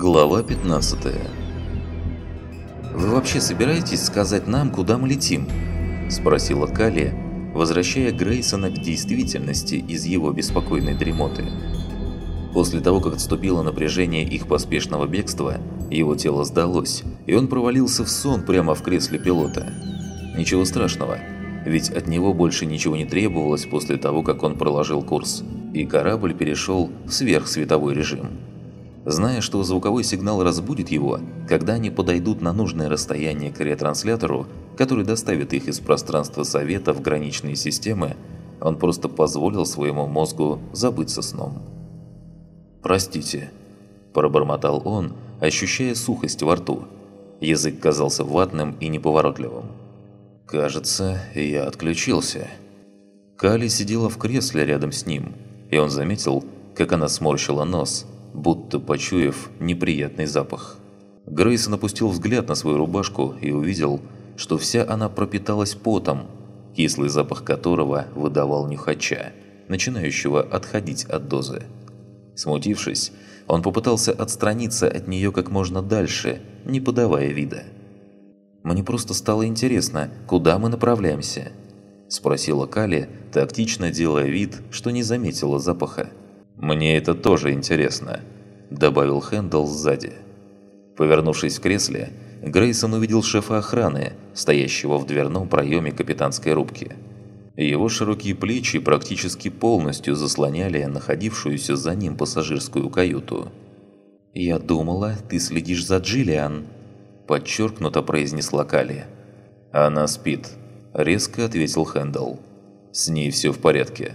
Глава 15 «Вы вообще собираетесь сказать нам, куда мы летим?» – спросила Калия, возвращая Грейсона к действительности из его беспокойной дремоты. После того, как отступило напряжение их поспешного бегства, его тело сдалось, и он провалился в сон прямо в кресле пилота. Ничего страшного, ведь от него больше ничего не требовалось после того, как он проложил курс, и корабль перешел в сверхсветовой режим. Зная, что звуковой сигнал разбудит его, когда они подойдут на нужное расстояние к ретранслятору, который доставит их из пространства Совета в граничные системы, он просто позволил своему мозгу забыться сном. «Простите», – пробормотал он, ощущая сухость во рту. Язык казался ватным и неповоротливым. «Кажется, я отключился». Кали сидела в кресле рядом с ним, и он заметил, как она сморщила нос – будто почуяв неприятный запах. Грейсон опустил взгляд на свою рубашку и увидел, что вся она пропиталась потом, кислый запах которого выдавал нюхача, начинающего отходить от дозы. Смутившись, он попытался отстраниться от нее как можно дальше, не подавая вида. «Мне просто стало интересно, куда мы направляемся?» – спросила Кали, тактично делая вид, что не заметила запаха. «Мне это тоже интересно», – добавил Хэндл сзади. Повернувшись в кресле, Грейсон увидел шефа охраны, стоящего в дверном проеме капитанской рубки. Его широкие плечи практически полностью заслоняли находившуюся за ним пассажирскую каюту. «Я думала, ты следишь за Джиллиан», – подчеркнуто произнесла Кали. «Она спит», – резко ответил Хэндл. «С ней все в порядке».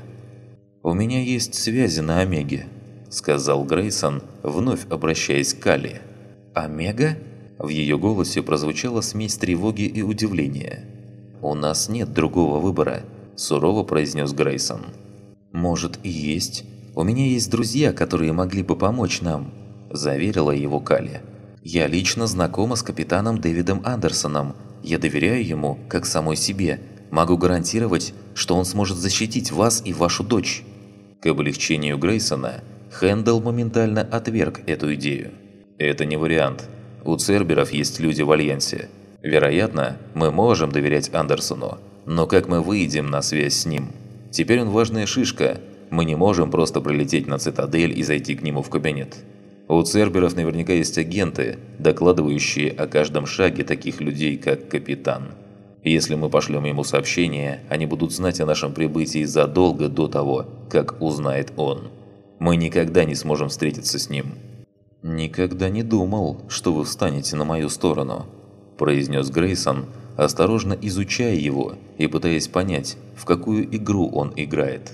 «У меня есть связи на Омеге», – сказал Грейсон, вновь обращаясь к Калли. «Омега?» В ее голосе прозвучала смесь тревоги и удивления. «У нас нет другого выбора», – сурово произнес Грейсон. «Может и есть. У меня есть друзья, которые могли бы помочь нам», – заверила его Калли. «Я лично знакома с капитаном Дэвидом Андерсоном. Я доверяю ему, как самой себе. Могу гарантировать, что он сможет защитить вас и вашу дочь». К облегчению Грейсона, Хэндл моментально отверг эту идею. «Это не вариант. У Церберов есть люди в Альянсе. Вероятно, мы можем доверять Андерсону, но как мы выйдем на связь с ним? Теперь он важная шишка. Мы не можем просто прилететь на Цитадель и зайти к нему в кабинет. У Церберов наверняка есть агенты, докладывающие о каждом шаге таких людей, как Капитан. Если мы пошлем ему сообщение, они будут знать о нашем прибытии задолго до того, как узнает он. Мы никогда не сможем встретиться с ним». «Никогда не думал, что вы встанете на мою сторону», – произнес Грейсон, осторожно изучая его и пытаясь понять, в какую игру он играет.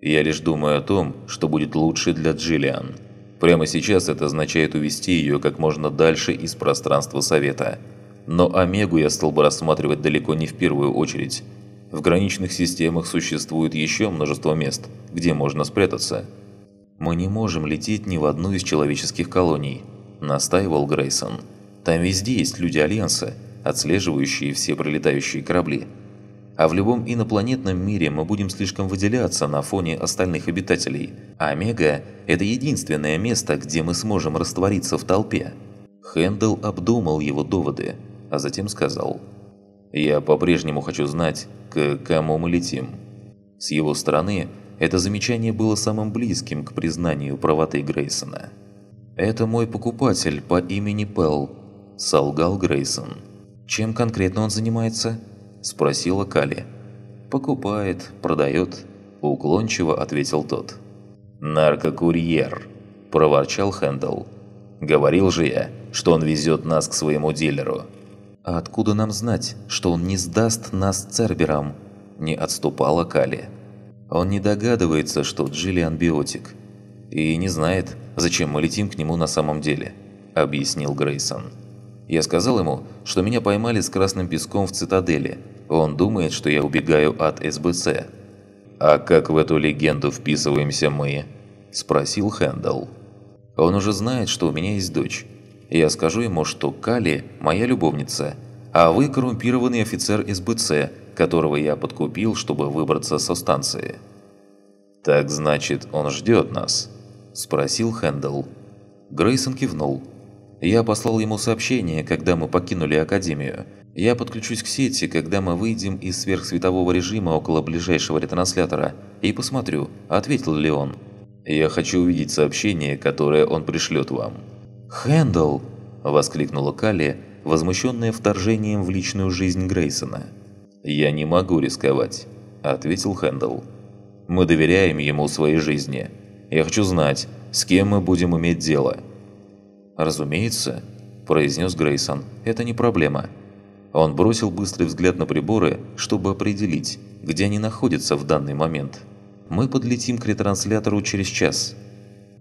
«Я лишь думаю о том, что будет лучше для Джиллиан. Прямо сейчас это означает увести ее как можно дальше из пространства Совета – но Омегу я стал бы рассматривать далеко не в первую очередь. В граничных системах существует еще множество мест, где можно спрятаться. «Мы не можем лететь ни в одну из человеческих колоний», – настаивал Грейсон. «Там везде есть люди Альянса, отслеживающие все прилетающие корабли. А в любом инопланетном мире мы будем слишком выделяться на фоне остальных обитателей. Омега – это единственное место, где мы сможем раствориться в толпе». Хэндл обдумал его доводы – а затем сказал «Я по-прежнему хочу знать, к кому мы летим». С его стороны, это замечание было самым близким к признанию правоты Грейсона. «Это мой покупатель по имени Пелл», – солгал Грейсон. «Чем конкретно он занимается?» – спросила Кали. «Покупает, продает», – уклончиво ответил тот. «Наркокурьер», – проворчал Хэндл. «Говорил же я, что он везет нас к своему дилеру». «А откуда нам знать, что он не сдаст нас Церберам?» – не отступала Кали. «Он не догадывается, что Джиллиан биотик. И не знает, зачем мы летим к нему на самом деле», – объяснил Грейсон. «Я сказал ему, что меня поймали с красным песком в цитадели. Он думает, что я убегаю от СБЦ». «А как в эту легенду вписываемся мы?» – спросил Хэндл. «Он уже знает, что у меня есть дочь». Я скажу ему, что Кали – моя любовница, а вы коррумпированный офицер СБЦ, которого я подкупил, чтобы выбраться со станции». «Так значит, он ждет нас?» – спросил Хэндл. Грейсон кивнул. «Я послал ему сообщение, когда мы покинули Академию. Я подключусь к сети, когда мы выйдем из сверхсветового режима около ближайшего ретранслятора, и посмотрю, ответил ли он. Я хочу увидеть сообщение, которое он пришлет вам». «Хэндл!» – воскликнула Калли, возмущенная вторжением в личную жизнь Грейсона. «Я не могу рисковать», – ответил Хэндл. «Мы доверяем ему своей жизни. Я хочу знать, с кем мы будем иметь дело». «Разумеется», – произнес Грейсон, – «это не проблема». Он бросил быстрый взгляд на приборы, чтобы определить, где они находятся в данный момент. «Мы подлетим к ретранслятору через час».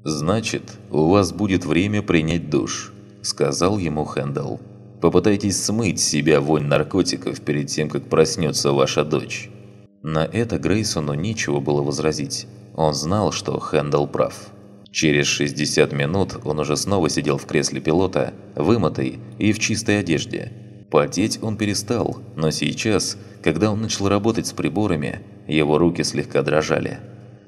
«Значит, у вас будет время принять душ», – сказал ему Хэндл. «Попытайтесь смыть себя вонь наркотиков перед тем, как проснется ваша дочь». На это Грейсону нечего было возразить. Он знал, что Хэндл прав. Через 60 минут он уже снова сидел в кресле пилота, вымытый и в чистой одежде. Потеть он перестал, но сейчас, когда он начал работать с приборами, его руки слегка дрожали.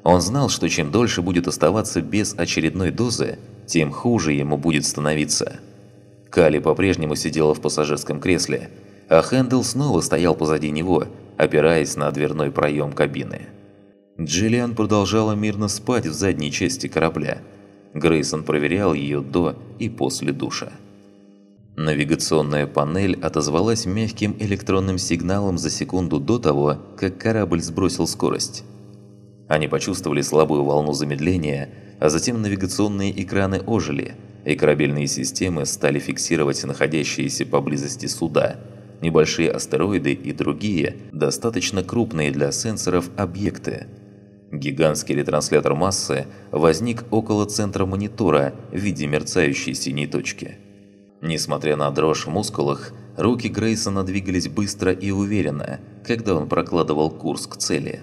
Он знал, что чем дольше будет оставаться без очередной дозы, тем хуже ему будет становиться. Кали по-прежнему сидела в пассажирском кресле, а Хэндл снова стоял позади него, опираясь на дверной проем кабины. Джиллиан продолжала мирно спать в задней части корабля. Грейсон проверял ее до и после душа. Навигационная панель отозвалась мягким электронным сигналом за секунду до того, как корабль сбросил скорость. Они почувствовали слабую волну замедления, а затем навигационные экраны ожили, и корабельные системы стали фиксировать находящиеся поблизости суда, небольшие астероиды и другие, достаточно крупные для сенсоров объекты – Гигантский ретранслятор массы возник около центра монитора в виде мерцающей синей точки. Несмотря на дрожь в мускулах, руки Грейсона двигались быстро и уверенно, когда он прокладывал курс к цели.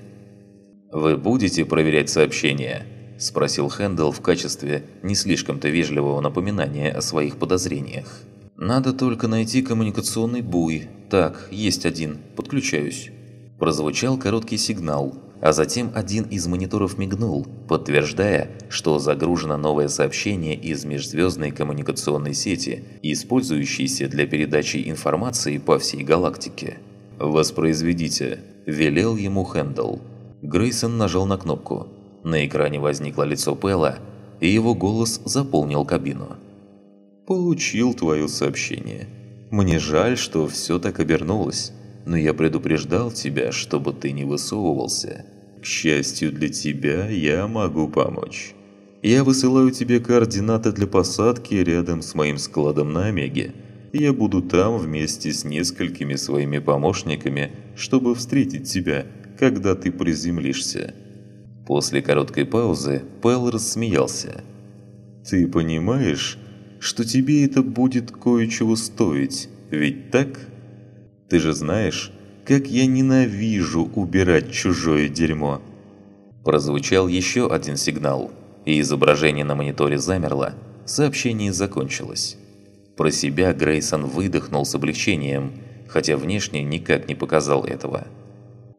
«Вы будете проверять сообщения?» – спросил Хэндл в качестве не слишком-то вежливого напоминания о своих подозрениях. «Надо только найти коммуникационный буй. Так, есть один. Подключаюсь». Прозвучал короткий сигнал – а затем один из мониторов мигнул, подтверждая, что загружено новое сообщение из межзвездной коммуникационной сети, использующейся для передачи информации по всей галактике. «Воспроизведите», – велел ему Хэндл. Грейсон нажал на кнопку. На экране возникло лицо Пэла, и его голос заполнил кабину. «Получил твое сообщение. Мне жаль, что все так обернулось, но я предупреждал тебя, чтобы ты не высовывался. К счастью для тебя, я могу помочь. Я высылаю тебе координаты для посадки рядом с моим складом на Омеге. Я буду там вместе с несколькими своими помощниками, чтобы встретить тебя, когда ты приземлишься». После короткой паузы Пэл рассмеялся. «Ты понимаешь, что тебе это будет кое-чего стоить, ведь так? Ты же знаешь, как я ненавижу убирать чужое дерьмо!» Прозвучал еще один сигнал, и изображение на мониторе замерло, сообщение закончилось. Про себя Грейсон выдохнул с облегчением, хотя внешне никак не показал этого.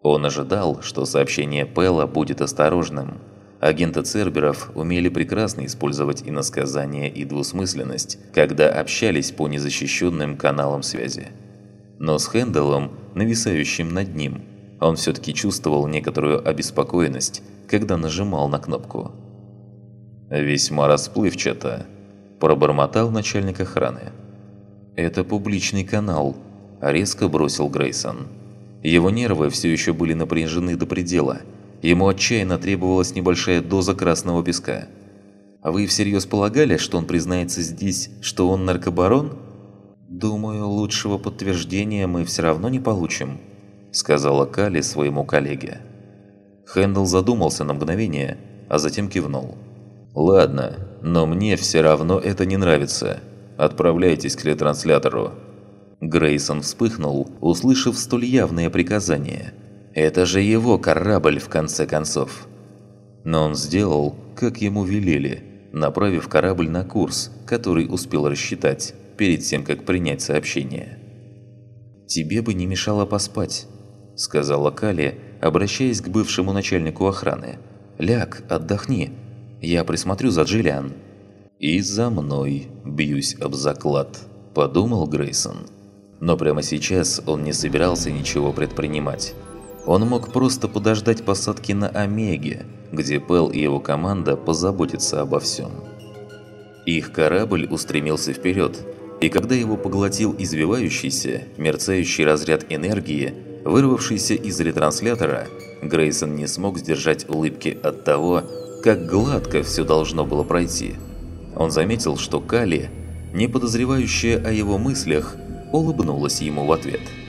Он ожидал, что сообщение Пэла будет осторожным. Агенты Церберов умели прекрасно использовать иносказание и двусмысленность, когда общались по незащищенным каналам связи. Но с Хенделом нависающим над ним. Он все-таки чувствовал некоторую обеспокоенность, когда нажимал на кнопку. «Весьма расплывчато», – пробормотал начальник охраны. «Это публичный канал», – резко бросил Грейсон. Его нервы все еще были напряжены до предела. Ему отчаянно требовалась небольшая доза красного песка. «А вы всерьез полагали, что он признается здесь, что он наркобарон?» «Думаю, лучшего подтверждения мы все равно не получим», – сказала Кали своему коллеге. Хэндл задумался на мгновение, а затем кивнул. «Ладно, но мне все равно это не нравится. Отправляйтесь к ретранслятору». Грейсон вспыхнул, услышав столь явное приказание. «Это же его корабль, в конце концов». Но он сделал, как ему велели, направив корабль на курс, который успел рассчитать перед тем, как принять сообщение. «Тебе бы не мешало поспать», – сказала Кали, обращаясь к бывшему начальнику охраны. «Ляг, отдохни. Я присмотрю за Джиллиан». «И за мной бьюсь об заклад», – подумал Грейсон. Но прямо сейчас он не собирался ничего предпринимать. Он мог просто подождать посадки на Омеге, где Пэл и его команда позаботятся обо всем. Их корабль устремился вперед, и когда его поглотил извивающийся, мерцающий разряд энергии, вырвавшийся из ретранслятора, Грейсон не смог сдержать улыбки от того, как гладко все должно было пройти. Он заметил, что Кали, не подозревающая о его мыслях, улыбнулась ему в ответ –